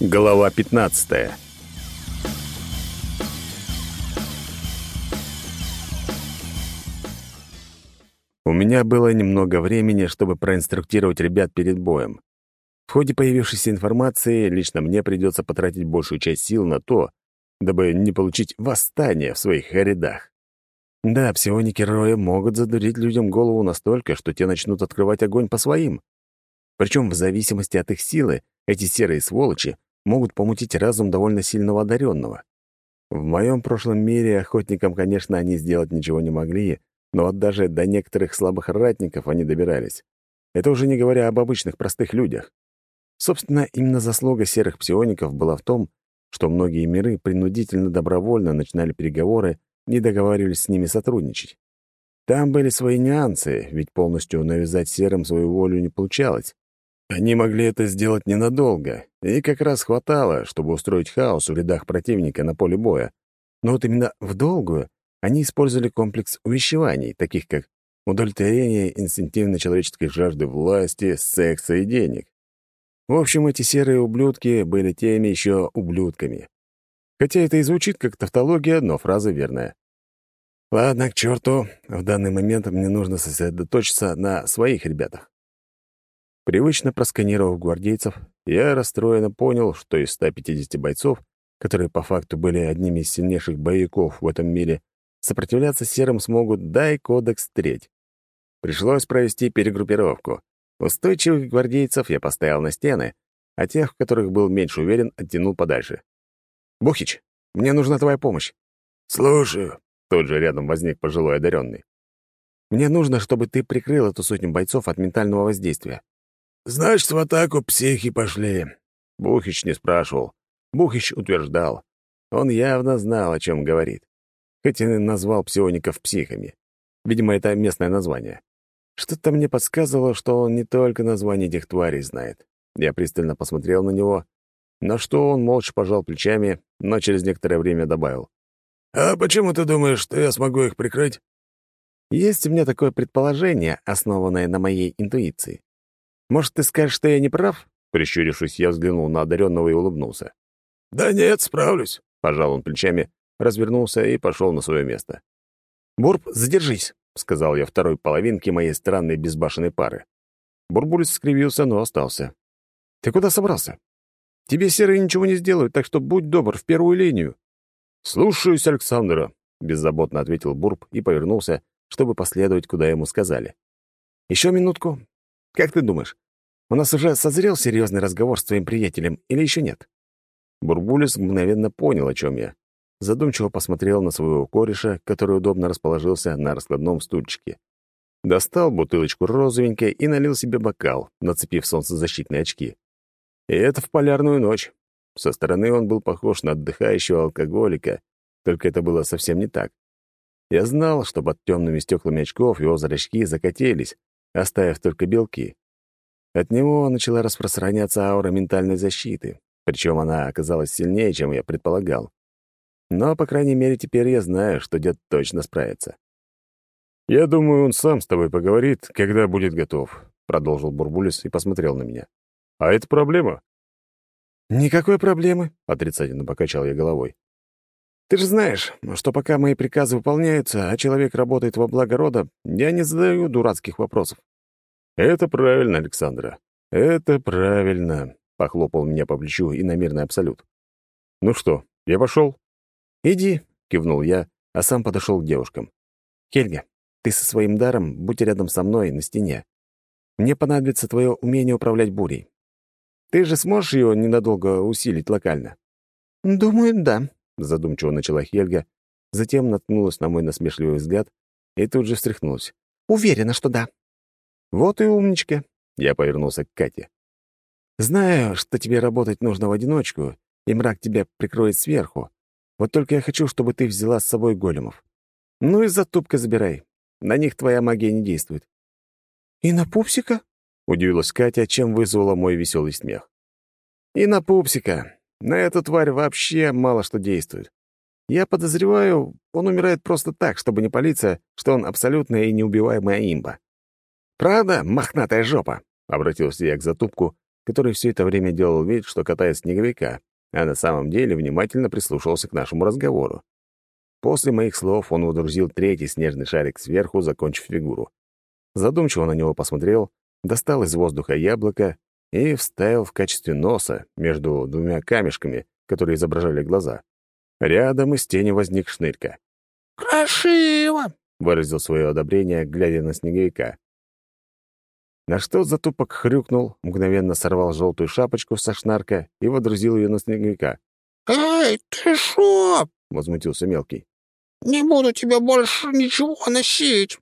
Глава 15. У меня было немного времени, чтобы проинструктировать ребят перед боем. В ходе появившейся информации лично мне придется потратить большую часть сил на то, дабы не получить восстание в своих рядах. Да, псионики Роя могут задурить людям голову настолько, что те начнут открывать огонь по своим. Причем в зависимости от их силы эти серые сволочи могут помутить разум довольно сильного одаренного. В моем прошлом мире охотникам, конечно, они сделать ничего не могли, но вот даже до некоторых слабых ратников они добирались. Это уже не говоря об обычных простых людях. Собственно, именно заслуга серых псиоников была в том, что многие миры принудительно добровольно начинали переговоры, не договаривались с ними сотрудничать. Там были свои нюансы, ведь полностью навязать серым свою волю не получалось. Они могли это сделать ненадолго, и как раз хватало, чтобы устроить хаос в рядах противника на поле боя. Но вот именно в долгую они использовали комплекс увещеваний, таких как удовлетворение инстинктивно-человеческой жажды власти, секса и денег. В общем, эти серые ублюдки были теми еще ублюдками. Хотя это и звучит как тавтология, но фраза верная. Ладно, к черту, в данный момент мне нужно сосредоточиться на своих ребятах. Привычно просканировав гвардейцев, я расстроенно понял, что из 150 бойцов, которые по факту были одними из сильнейших боевиков в этом мире, сопротивляться серым смогут дай кодекс треть. Пришлось провести перегруппировку. Устойчивых гвардейцев я поставил на стены, а тех, в которых был меньше уверен, оттянул подальше. «Бухич, мне нужна твоя помощь». «Слушаю». Тут же рядом возник пожилой одаренный. «Мне нужно, чтобы ты прикрыл эту сотню бойцов от ментального воздействия. «Значит, в атаку психи пошли». Бухич не спрашивал. Бухич утверждал. Он явно знал, о чем говорит. Хоть и назвал псиоников психами. Видимо, это местное название. Что-то мне подсказывало, что он не только название этих тварей знает. Я пристально посмотрел на него, на что он молча пожал плечами, но через некоторое время добавил. «А почему ты думаешь, что я смогу их прикрыть?» «Есть у меня такое предположение, основанное на моей интуиции. Может, ты скажешь, что я не прав?» Прищурившись, я взглянул на одаренного и улыбнулся. «Да нет, справлюсь», — пожал он плечами, развернулся и пошел на свое место. «Бурб, задержись», — сказал я второй половинке моей странной безбашенной пары. Бурбулис скривился, но остался. «Ты куда собрался? Тебе серые ничего не сделают, так что будь добр, в первую линию». «Слушаюсь, Александра», — беззаботно ответил Бурб и повернулся, чтобы последовать, куда ему сказали. «Еще минутку. Как ты думаешь, у нас уже созрел серьезный разговор с твоим приятелем или еще нет?» Бурбулис мгновенно понял, о чем я. Задумчиво посмотрел на своего кореша, который удобно расположился на раскладном стульчике. Достал бутылочку розовенькой и налил себе бокал, нацепив солнцезащитные очки. И это в полярную ночь. Со стороны он был похож на отдыхающего алкоголика, только это было совсем не так. Я знал, что под темными стеклами очков его зрачки закатились, оставив только белки. От него начала распространяться аура ментальной защиты, причем она оказалась сильнее, чем я предполагал. Но, по крайней мере, теперь я знаю, что дед точно справится. «Я думаю, он сам с тобой поговорит, когда будет готов», — продолжил Бурбулис и посмотрел на меня. «А это проблема?» «Никакой проблемы», — отрицательно покачал я головой. «Ты же знаешь, что пока мои приказы выполняются, а человек работает во благо рода, я не задаю дурацких вопросов». «Это правильно, Александра. Это правильно», — похлопал меня по плечу иномерный абсолют. «Ну что, я пошел?» «Иди», — кивнул я, а сам подошел к девушкам. «Хельга, ты со своим даром будь рядом со мной на стене. Мне понадобится твое умение управлять бурей. Ты же сможешь ее ненадолго усилить локально?» «Думаю, да», — задумчиво начала Хельга, затем наткнулась на мой насмешливый взгляд и тут же встряхнулась. «Уверена, что да». «Вот и умничка», — я повернулся к Кате. «Знаю, что тебе работать нужно в одиночку, и мрак тебя прикроет сверху. Вот только я хочу, чтобы ты взяла с собой големов. Ну и затупка забирай. На них твоя магия не действует». «И на пупсика?» — удивилась Катя, чем вызвала мой веселый смех. «И на пупсика. На эту тварь вообще мало что действует. Я подозреваю, он умирает просто так, чтобы не палиться, что он абсолютная и неубиваемая имба. «Правда, мохнатая жопа?» — обратился я к затупку, который все это время делал вид, что катает снеговика, а на самом деле внимательно прислушивался к нашему разговору. После моих слов он водрузил третий снежный шарик сверху, закончив фигуру. Задумчиво на него посмотрел, достал из воздуха яблоко и вставил в качестве носа между двумя камешками, которые изображали глаза. Рядом из тени возник шнырька. «Красиво!» — выразил свое одобрение, глядя на снеговика. На что затупок хрюкнул, мгновенно сорвал желтую шапочку со шнарка и водрузил ее на снеговика. «Эй, ты шо?» — возмутился мелкий. «Не буду тебе больше ничего носить!»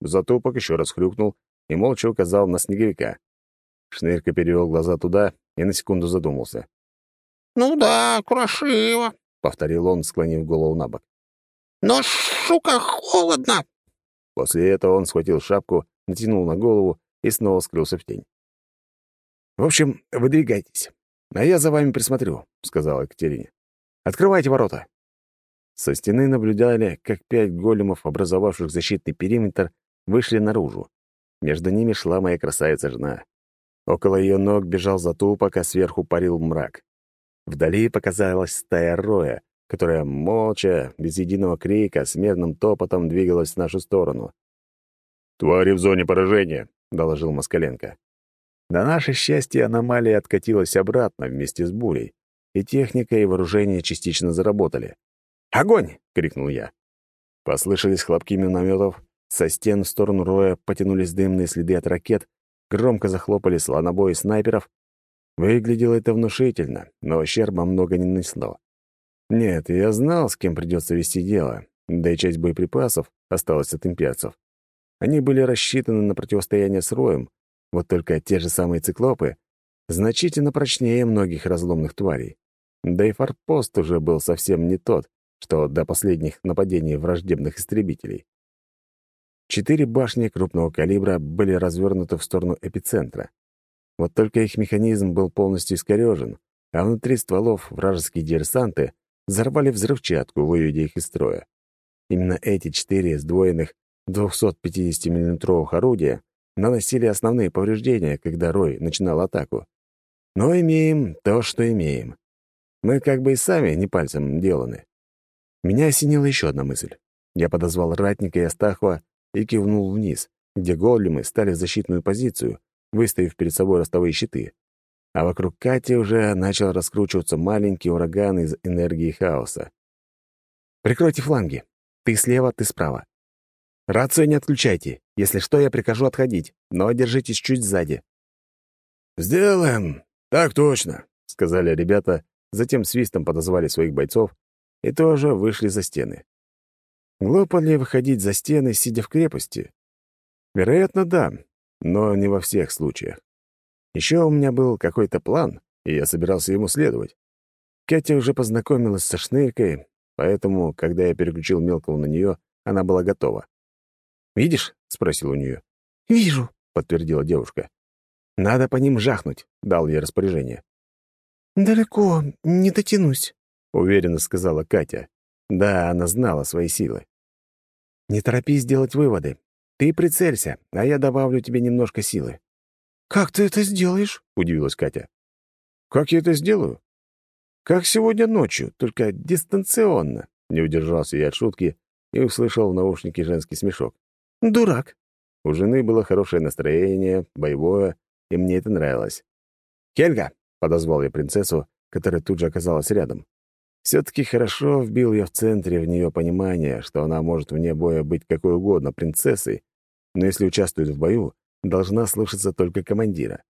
Затупок еще раз хрюкнул и молча указал на снеговика. Шнырька перевел глаза туда и на секунду задумался. «Ну да, красиво», — повторил он, склонив голову на бок. «Но, сука, холодно!» После этого он схватил шапку, натянул на голову и снова скрылся в тень. «В общем, выдвигайтесь, а я за вами присмотрю», — сказала Екатерине. «Открывайте ворота». Со стены наблюдали, как пять големов, образовавших защитный периметр, вышли наружу. Между ними шла моя красавица-жена. Около ее ног бежал затупок, а сверху парил мрак. Вдали показалась стая роя, которая молча, без единого крика, с мерным топотом двигалась в нашу сторону. «Твари в зоне поражения», — доложил Москаленко. На наше счастье аномалия откатилась обратно вместе с бурей, и техника и вооружение частично заработали. «Огонь!» — крикнул я. Послышались хлопки минометов, со стен в сторону роя потянулись дымные следы от ракет, громко захлопали слонобои снайперов. Выглядело это внушительно, но ущерба много не нанесло. Нет, я знал, с кем придется вести дело, да и часть боеприпасов осталась от имперцев. Они были рассчитаны на противостояние с роем, вот только те же самые циклопы значительно прочнее многих разломных тварей. Да и форпост уже был совсем не тот, что до последних нападений враждебных истребителей. Четыре башни крупного калибра были развернуты в сторону эпицентра. Вот только их механизм был полностью искорежен, а внутри стволов вражеские диверсанты взорвали взрывчатку, выведя их из строя. Именно эти четыре сдвоенных 250 миллиметровых орудия наносили основные повреждения, когда Рой начинал атаку. Но имеем то, что имеем. Мы как бы и сами не пальцем деланы. Меня осенила еще одна мысль. Я подозвал Ратника и Астахова и кивнул вниз, где големы стали в защитную позицию, выставив перед собой ростовые щиты. А вокруг Кати уже начал раскручиваться маленький ураган из энергии хаоса. «Прикройте фланги. Ты слева, ты справа. Рацию не отключайте. Если что, я прикажу отходить, но держитесь чуть сзади». «Сделаем. Так точно», — сказали ребята, затем свистом подозвали своих бойцов и тоже вышли за стены. Глупо ли выходить за стены, сидя в крепости? Вероятно, да, но не во всех случаях. Еще у меня был какой-то план, и я собирался ему следовать. Катя уже познакомилась со шныркой, поэтому, когда я переключил мелкого на нее, она была готова. «Видишь?» — спросил у нее. «Вижу», — подтвердила девушка. «Надо по ним жахнуть», — дал ей распоряжение. «Далеко, не дотянусь», — уверенно сказала Катя. Да, она знала свои силы. Не торопись делать выводы. Ты прицелься, а я добавлю тебе немножко силы. «Как ты это сделаешь?» — удивилась Катя. «Как я это сделаю?» «Как сегодня ночью, только дистанционно», — не удержался я от шутки и услышал в наушнике женский смешок. «Дурак». У жены было хорошее настроение, боевое, и мне это нравилось. «Хельга!» — подозвал я принцессу, которая тут же оказалась рядом. Все-таки хорошо вбил я в центре в нее понимание, что она может вне боя быть какой угодно принцессой, но если участвует в бою, должна слушаться только командира.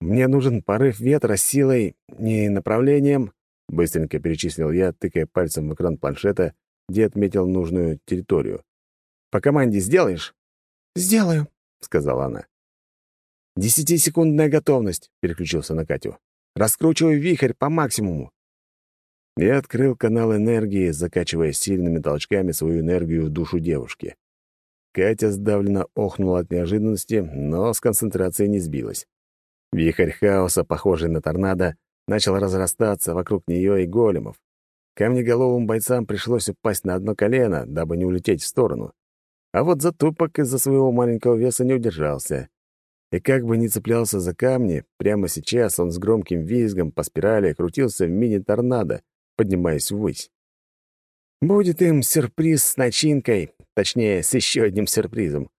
«Мне нужен порыв ветра силой, не направлением», — быстренько перечислил я, тыкая пальцем в экран планшета, где отметил нужную территорию. «По команде сделаешь?» «Сделаю», — сказала она. «Десятисекундная готовность», — переключился на Катю. «Раскручивай вихрь по максимуму». Я открыл канал энергии, закачивая сильными толчками свою энергию в душу девушки. Катя сдавленно охнула от неожиданности, но с концентрацией не сбилась. Вихрь хаоса, похожий на торнадо, начал разрастаться вокруг нее и големов. Камнеголовым бойцам пришлось упасть на одно колено, дабы не улететь в сторону. А вот затупок из-за своего маленького веса не удержался. И как бы ни цеплялся за камни, прямо сейчас он с громким визгом по спирали крутился в мини-торнадо, поднимаясь ввысь. Будет им сюрприз с начинкой, точнее, с еще одним сюрпризом.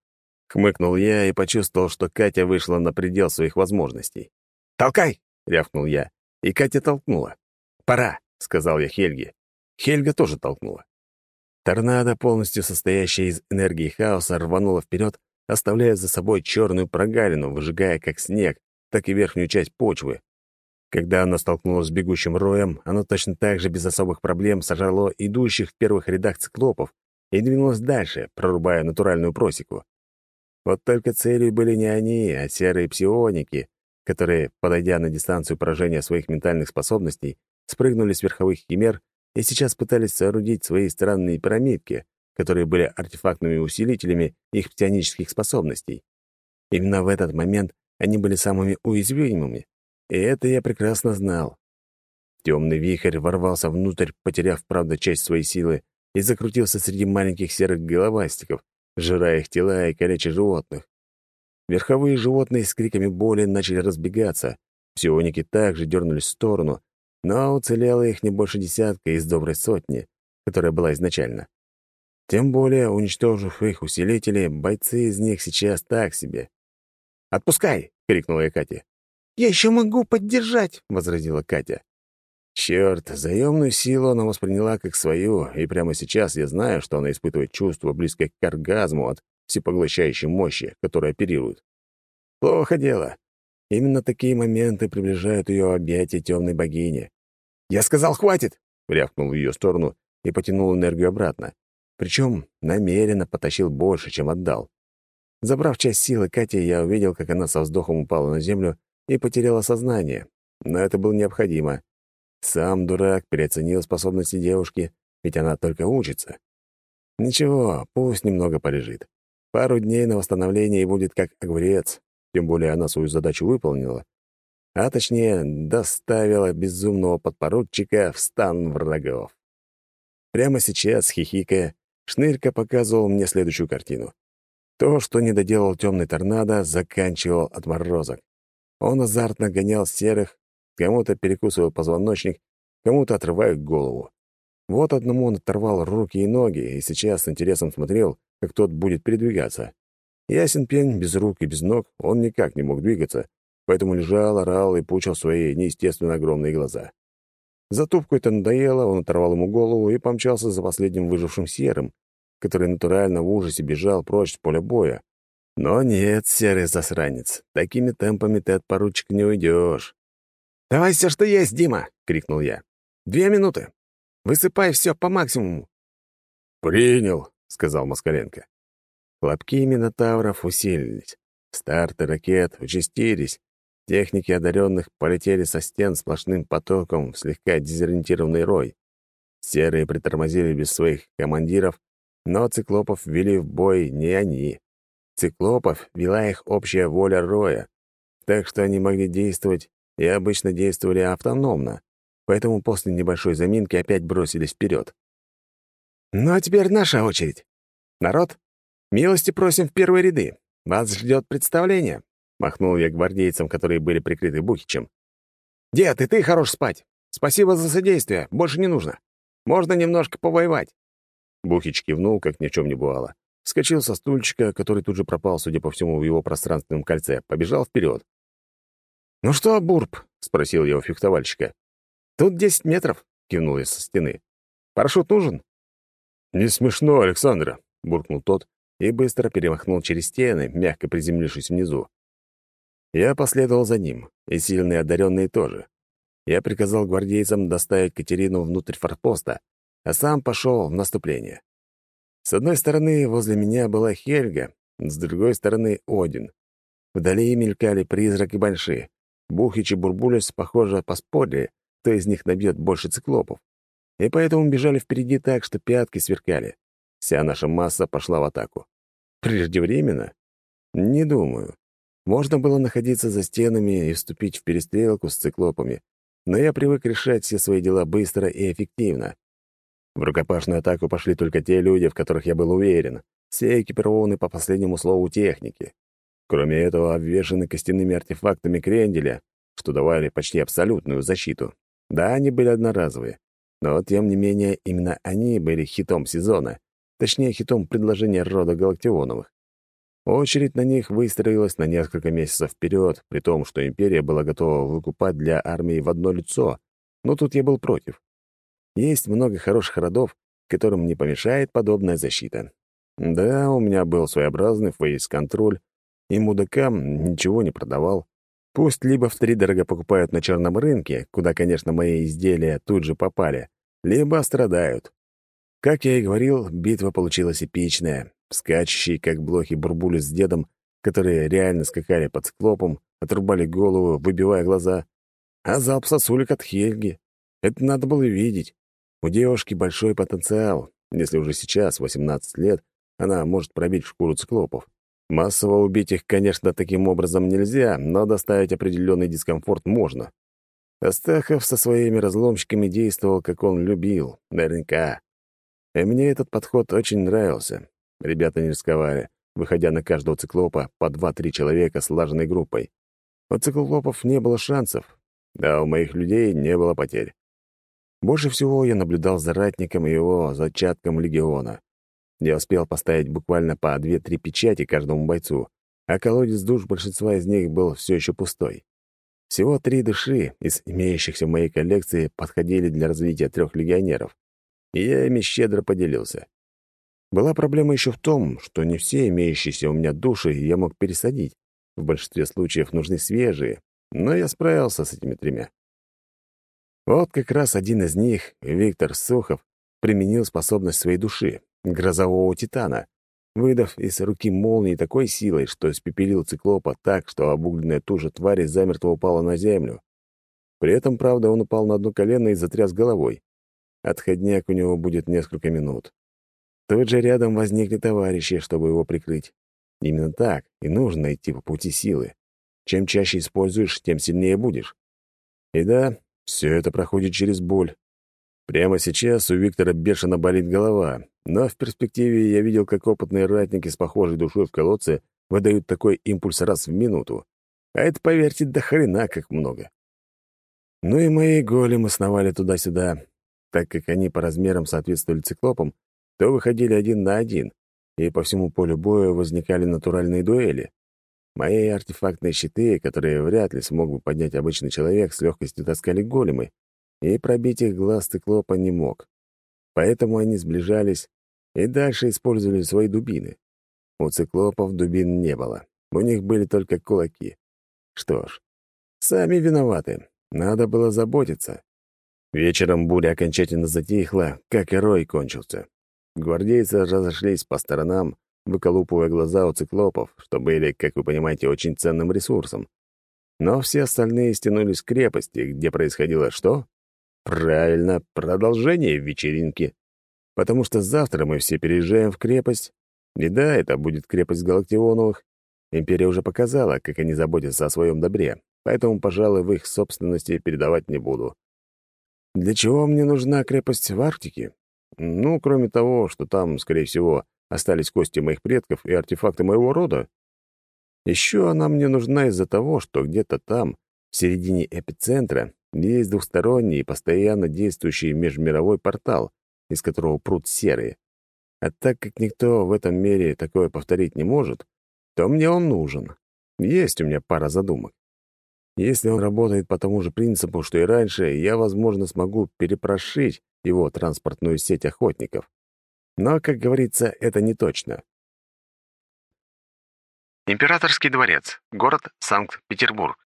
Хмыкнул я и почувствовал, что Катя вышла на предел своих возможностей. «Толкай!» — рявкнул я, и Катя толкнула. «Пора!» — сказал я Хельге. Хельга тоже толкнула. Торнадо, полностью состоящая из энергии хаоса, рванула вперед, оставляя за собой черную прогалину, выжигая как снег, так и верхнюю часть почвы. Когда она столкнулась с бегущим роем, оно точно так же без особых проблем сожрало идущих в первых рядах циклопов и двинулось дальше, прорубая натуральную просеку. Вот только целью были не они, а серые псионики, которые, подойдя на дистанцию поражения своих ментальных способностей, спрыгнули с верховых химер и сейчас пытались соорудить свои странные пирамидки, которые были артефактными усилителями их псионических способностей. Именно в этот момент они были самыми уязвимыми, и это я прекрасно знал. Темный вихрь ворвался внутрь, потеряв, правда, часть своей силы, и закрутился среди маленьких серых головастиков, жирая их тела и калеча животных. Верховые животные с криками боли начали разбегаться. Псионики также дернулись в сторону, но уцелело их не больше десятка из доброй сотни, которая была изначально. Тем более, уничтожив их усилители, бойцы из них сейчас так себе. «Отпускай!» — крикнула я Кате. «Я еще могу поддержать», — возразила Катя. Черт, заемную силу она восприняла как свою, и прямо сейчас я знаю, что она испытывает чувство, близкое к оргазму от всепоглощающей мощи, которая оперирует. Плохо дело. Именно такие моменты приближают ее объятия темной богини. «Я сказал, хватит!» — рявкнул в ее сторону и потянул энергию обратно. Причем намеренно потащил больше, чем отдал. Забрав часть силы Кати, я увидел, как она со вздохом упала на землю и потеряла сознание. Но это было необходимо. Сам дурак переоценил способности девушки, ведь она только учится. Ничего, пусть немного полежит. Пару дней на восстановление и будет как огурец, тем более она свою задачу выполнила. А точнее, доставила безумного подпоручика в стан врагов. Прямо сейчас, хихикая, Шнырька показывал мне следующую картину. То, что не доделал темный торнадо, заканчивал отморозок. Он азартно гонял серых, кому-то перекусывал позвоночник, кому-то отрывает голову. Вот одному он оторвал руки и ноги, и сейчас с интересом смотрел, как тот будет передвигаться. Ясен пень, без рук и без ног, он никак не мог двигаться, поэтому лежал, орал и пучил свои неестественно огромные глаза. За тупку это надоело, он оторвал ему голову и помчался за последним выжившим серым, который натурально в ужасе бежал прочь с поля боя, но нет, серый засранец, такими темпами ты от поручика не уйдешь. «Давай все, что есть, Дима!» — крикнул я. «Две минуты. Высыпай все по максимуму». «Принял», — сказал Москаленко. Хлопки минотавров усилились. Старты ракет участились. Техники одаренных полетели со стен сплошным потоком в слегка дезориентированный рой. Серые притормозили без своих командиров, но циклопов ввели в бой не они. Циклопов вела их общая воля Роя, так что они могли действовать и обычно действовали автономно, поэтому после небольшой заминки опять бросились вперед. «Ну а теперь наша очередь. Народ, милости просим в первые ряды. Вас ждет представление», — махнул я гвардейцам, которые были прикрыты Бухичем. «Дед, и ты хорош спать. Спасибо за содействие, больше не нужно. Можно немножко повоевать». Бухич кивнул, как ни в чем не бывало. Скочил со стульчика, который тут же пропал, судя по всему, в его пространственном кольце, побежал вперед. «Ну что, Бурб?» — спросил я у фехтовальщика. «Тут десять метров», — кивнул я со стены. «Парашют нужен?» «Не смешно, Александра», — буркнул тот и быстро перемахнул через стены, мягко приземлившись внизу. Я последовал за ним, и сильные одаренные тоже. Я приказал гвардейцам доставить Катерину внутрь форпоста, а сам пошел в наступление. С одной стороны, возле меня была Хельга, с другой стороны — Один. Вдали мелькали призрак и Банши. Бухич и Бурбулес, похоже, поспорили, кто из них набьет больше циклопов. И поэтому бежали впереди так, что пятки сверкали. Вся наша масса пошла в атаку. Преждевременно? Не думаю. Можно было находиться за стенами и вступить в перестрелку с циклопами, но я привык решать все свои дела быстро и эффективно. В рукопашную атаку пошли только те люди, в которых я был уверен, все экипированы по последнему слову техники. Кроме этого, обвешаны костяными артефактами кренделя, что давали почти абсолютную защиту. Да, они были одноразовые, но, тем не менее, именно они были хитом сезона, точнее, хитом предложения рода Галактионовых. Очередь на них выстроилась на несколько месяцев вперед, при том, что империя была готова выкупать для армии в одно лицо, но тут я был против. Есть много хороших родов, которым не помешает подобная защита. Да, у меня был своеобразный фейс-контроль, и мудакам ничего не продавал. Пусть либо втридорого покупают на черном рынке, куда, конечно, мои изделия тут же попали, либо страдают. Как я и говорил, битва получилась эпичная. Скачущие, как блохи, бурбули с дедом, которые реально скакали под склопом, отрубали голову, выбивая глаза. А залп сосулек от Хельги. Это надо было видеть. У девушки большой потенциал. Если уже сейчас, 18 лет, она может пробить шкуру циклопов. Массово убить их, конечно, таким образом нельзя, но доставить определенный дискомфорт можно. Астахов со своими разломщиками действовал, как он любил, наверняка. И мне этот подход очень нравился. Ребята не рисковали, выходя на каждого циклопа по два-три человека слаженной группой. У циклопов не было шансов, да у моих людей не было потерь. Больше всего я наблюдал за ратником и его зачатком легиона. Я успел поставить буквально по две-три печати каждому бойцу, а колодец душ большинства из них был все еще пустой. Всего три души из имеющихся в моей коллекции подходили для развития трех легионеров, и я ими щедро поделился. Была проблема еще в том, что не все имеющиеся у меня души я мог пересадить. В большинстве случаев нужны свежие, но я справился с этими тремя. Вот как раз один из них, Виктор Сухов, применил способность своей души, грозового титана, выдав из руки молнии такой силой, что испепелил циклопа так, что обугленная тужа твари замертво упала на землю. При этом, правда, он упал на одно колено и затряс головой. Отходняк у него будет несколько минут. Тут же рядом возникли товарищи, чтобы его прикрыть. Именно так и нужно идти по пути силы. Чем чаще используешь, тем сильнее будешь. И да, все это проходит через боль. Прямо сейчас у Виктора бешено болит голова, но в перспективе я видел, как опытные ратники с похожей душой в колодце выдают такой импульс раз в минуту. А это, поверьте, до хрена как много. Ну и мои големы сновали туда-сюда. Так как они по размерам соответствовали циклопам, то выходили один на один, и по всему полю боя возникали натуральные дуэли. Мои артефактные щиты, которые вряд ли смог бы поднять обычный человек, с легкостью таскали големы, и пробить их глаз циклопа не мог. Поэтому они сближались и дальше использовали свои дубины. У циклопов дубин не было, у них были только кулаки. Что ж, сами виноваты, надо было заботиться. Вечером буря окончательно затихла, как и рой кончился. Гвардейцы разошлись по сторонам, выколупывая глаза у циклопов, что были, как вы понимаете, очень ценным ресурсом. Но все остальные стянулись к крепости, где происходило что? Правильно, продолжение вечеринки. Потому что завтра мы все переезжаем в крепость. И да, это будет крепость Галактионовых. Империя уже показала, как они заботятся о своем добре, поэтому, пожалуй, в их собственности передавать не буду. Для чего мне нужна крепость в Арктике? Ну, кроме того, что там, скорее всего, остались кости моих предков и артефакты моего рода. Еще она мне нужна из-за того, что где-то там, в середине эпицентра, есть двухсторонний и постоянно действующий межмировой портал, из которого прут серые. А так как никто в этом мире такое повторить не может, то мне он нужен. Есть у меня пара задумок. Если он работает по тому же принципу, что и раньше, я, возможно, смогу перепрошить его транспортную сеть охотников. Но, как говорится, это не точно. Императорский дворец. Город Санкт-Петербург.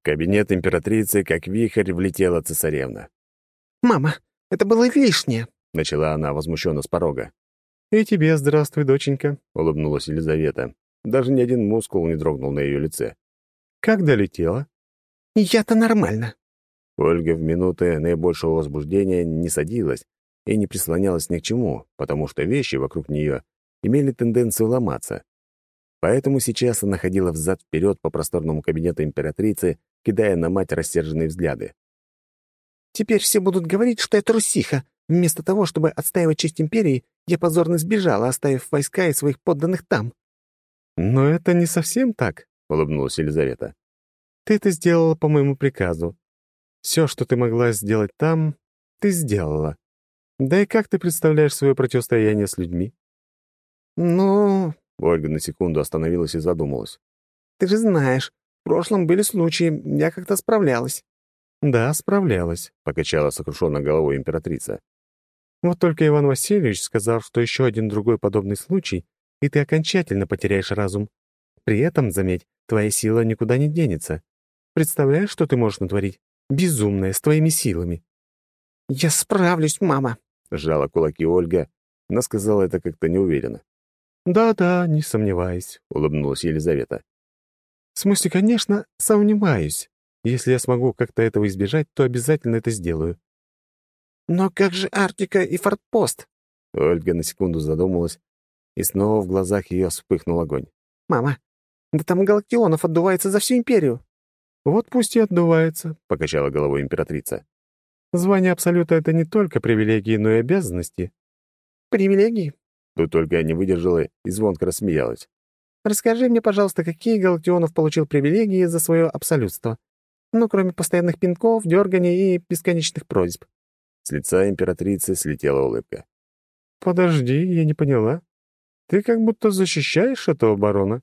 В кабинет императрицы, как вихрь, влетела цесаревна. «Мама, это было лишнее», — начала она возмущенно с порога. «И тебе здравствуй, доченька», — улыбнулась Елизавета. Даже ни один мускул не дрогнул на ее лице. «Как долетела?» «Я-то нормально». Ольга в минуты наибольшего возбуждения не садилась, и не прислонялась ни к чему, потому что вещи вокруг нее имели тенденцию ломаться. Поэтому сейчас она ходила взад-вперед по просторному кабинету императрицы, кидая на мать рассерженные взгляды. «Теперь все будут говорить, что я трусиха. Вместо того, чтобы отстаивать честь империи, я позорно сбежала, оставив войска и своих подданных там». «Но это не совсем так», — улыбнулась Елизавета. «Ты это сделала по моему приказу. Все, что ты могла сделать там, ты сделала. Да и как ты представляешь свое противостояние с людьми?» «Ну...» — Ольга на секунду остановилась и задумалась. «Ты же знаешь, в прошлом были случаи, я как-то справлялась». «Да, справлялась», — покачала сокрушенно головой императрица. «Вот только Иван Васильевич сказал, что еще один другой подобный случай, и ты окончательно потеряешь разум. При этом, заметь, твоя сила никуда не денется. Представляешь, что ты можешь натворить? Безумная, с твоими силами». «Я справлюсь, мама», — сжала кулаки Ольга, но сказала это как-то неуверенно. «Да-да, не сомневаюсь», — улыбнулась Елизавета. «В смысле, конечно, сомневаюсь. Если я смогу как-то этого избежать, то обязательно это сделаю». «Но как же Арктика и фортпост?» Ольга на секунду задумалась, и снова в глазах ее вспыхнул огонь. «Мама, да там Галактионов отдувается за всю империю». «Вот пусть и отдувается», — покачала головой императрица. «Звание Абсолюта — это не только привилегии, но и обязанности». «Привилегии?» Тут только не выдержала и звонко рассмеялась. «Расскажи мне, пожалуйста, какие Галактионов получил привилегии за свое абсолютство? Ну, кроме постоянных пинков, дерганий и бесконечных просьб». С лица императрицы слетела улыбка. «Подожди, я не поняла. Ты как будто защищаешь этого барона».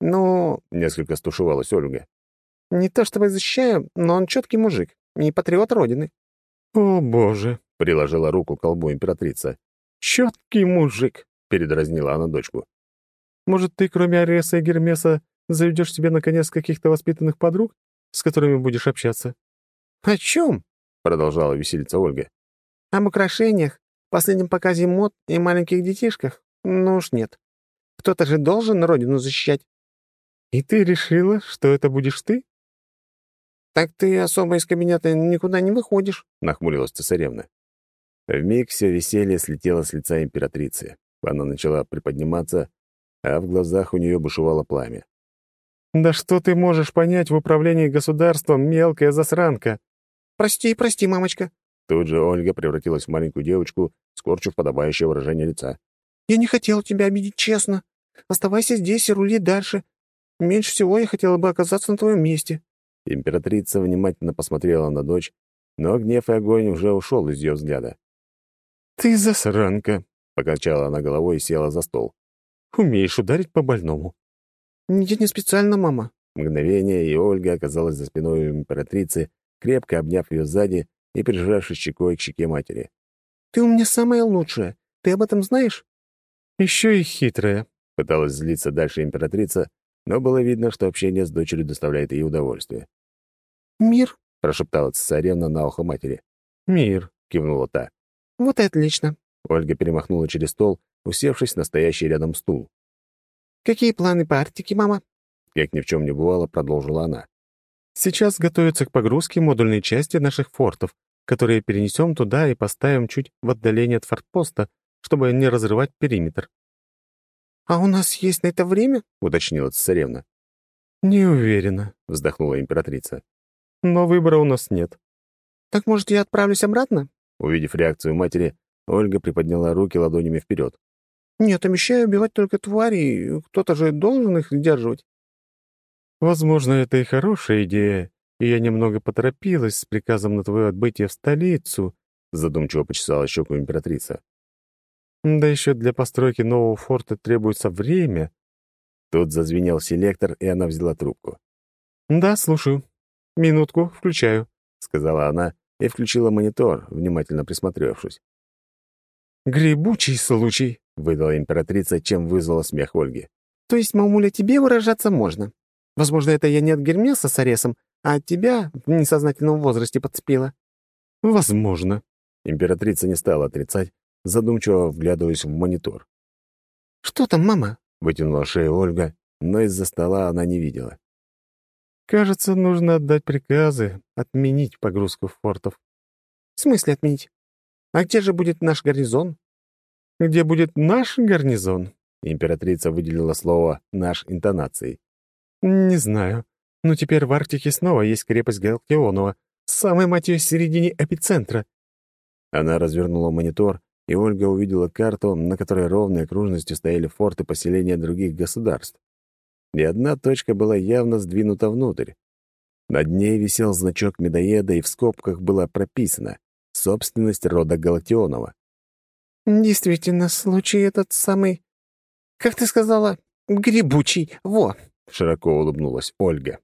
«Ну...» — несколько стушевалась Ольга. «Не то чтобы защищаю, но он четкий мужик и патриот Родины». «О, боже!» — приложила руку к колбу императрица. «Четкий мужик!» — передразнила она дочку. «Может, ты, кроме Ареса и Гермеса, заведешь себе, наконец, каких-то воспитанных подруг, с которыми будешь общаться?» «О чем?» — продолжала веселиться Ольга. «Об украшениях, последнем показе мод и маленьких детишках? Ну уж нет. Кто-то же должен родину защищать». «И ты решила, что это будешь ты?» «Так ты особо из кабинета никуда не выходишь», — нахмурилась цесаревна. Вмиг все веселье слетело с лица императрицы. Она начала приподниматься, а в глазах у нее бушевало пламя. «Да что ты можешь понять в управлении государством, мелкая засранка?» «Прости, прости, мамочка». Тут же Ольга превратилась в маленькую девочку, скорчив подобающее выражение лица. «Я не хотела тебя обидеть, честно. Оставайся здесь и рули дальше. Меньше всего я хотела бы оказаться на твоем месте». Императрица внимательно посмотрела на дочь, но гнев и огонь уже ушел из ее взгляда. «Ты засранка!» — покачала она головой и села за стол. «Умеешь ударить по больному». «Я не специально, мама». Мгновение, и Ольга оказалась за спиной императрицы, крепко обняв ее сзади и прижавшись щекой к щеке матери. «Ты у меня самая лучшая. Ты об этом знаешь?» «Еще и хитрая», — пыталась злиться дальше императрица, но было видно, что общение с дочерью доставляет ей удовольствие. «Мир», — прошептала цесаревна на ухо матери. «Мир», — кивнула та. «Вот и отлично». Ольга перемахнула через стол, усевшись на стоящий рядом стул. «Какие планы по Арктике, мама?» Как ни в чем не бывало, продолжила она. «Сейчас готовятся к погрузке модульной части наших фортов, которые перенесем туда и поставим чуть в отдалении от фортпоста, чтобы не разрывать периметр». «А у нас есть на это время?» — уточнила цесаревна. «Не уверена», — вздохнула императрица. «Но выбора у нас нет». «Так, может, я отправлюсь обратно?» Увидев реакцию матери, Ольга приподняла руки ладонями вперед. «Нет, обещаю убивать только тварей. Кто-то же должен их сдерживать». «Возможно, это и хорошая идея, и я немного поторопилась с приказом на твое отбытие в столицу», задумчиво почесала щеку императрица. «Да еще для постройки нового форта требуется время». Тут зазвенел селектор, и она взяла трубку. «Да, слушаю. Минутку, включаю», — сказала она и включила монитор, внимательно присмотревшись. «Гребучий случай», — выдала императрица, чем вызвала смех Ольги. «То есть, мамуля, тебе выражаться можно? Возможно, это я не от Гермеса с Аресом, а от тебя в несознательном возрасте подцепила?» «Возможно». Императрица не стала отрицать, задумчиво вглядываясь в монитор. «Что там, мама?» — вытянула шею Ольга, но из-за стола она не видела. Кажется, нужно отдать приказы, отменить погрузку фортов. В смысле отменить? А где же будет наш гарнизон? Где будет наш гарнизон? Императрица выделила слово «наш» интонацией. Не знаю. Но теперь в Арктике снова есть крепость Галактионова, самой, мать ее, середине эпицентра. Она развернула монитор, и Ольга увидела карту, на которой ровной окружностью стояли форты поселения других государств. и одна точка была явно сдвинута внутрь. Над ней висел значок медоеда, и в скобках было прописано «Собственность рода Галактионова». «Действительно, случай этот самый... Как ты сказала? Грибучий. Во!» — широко улыбнулась Ольга.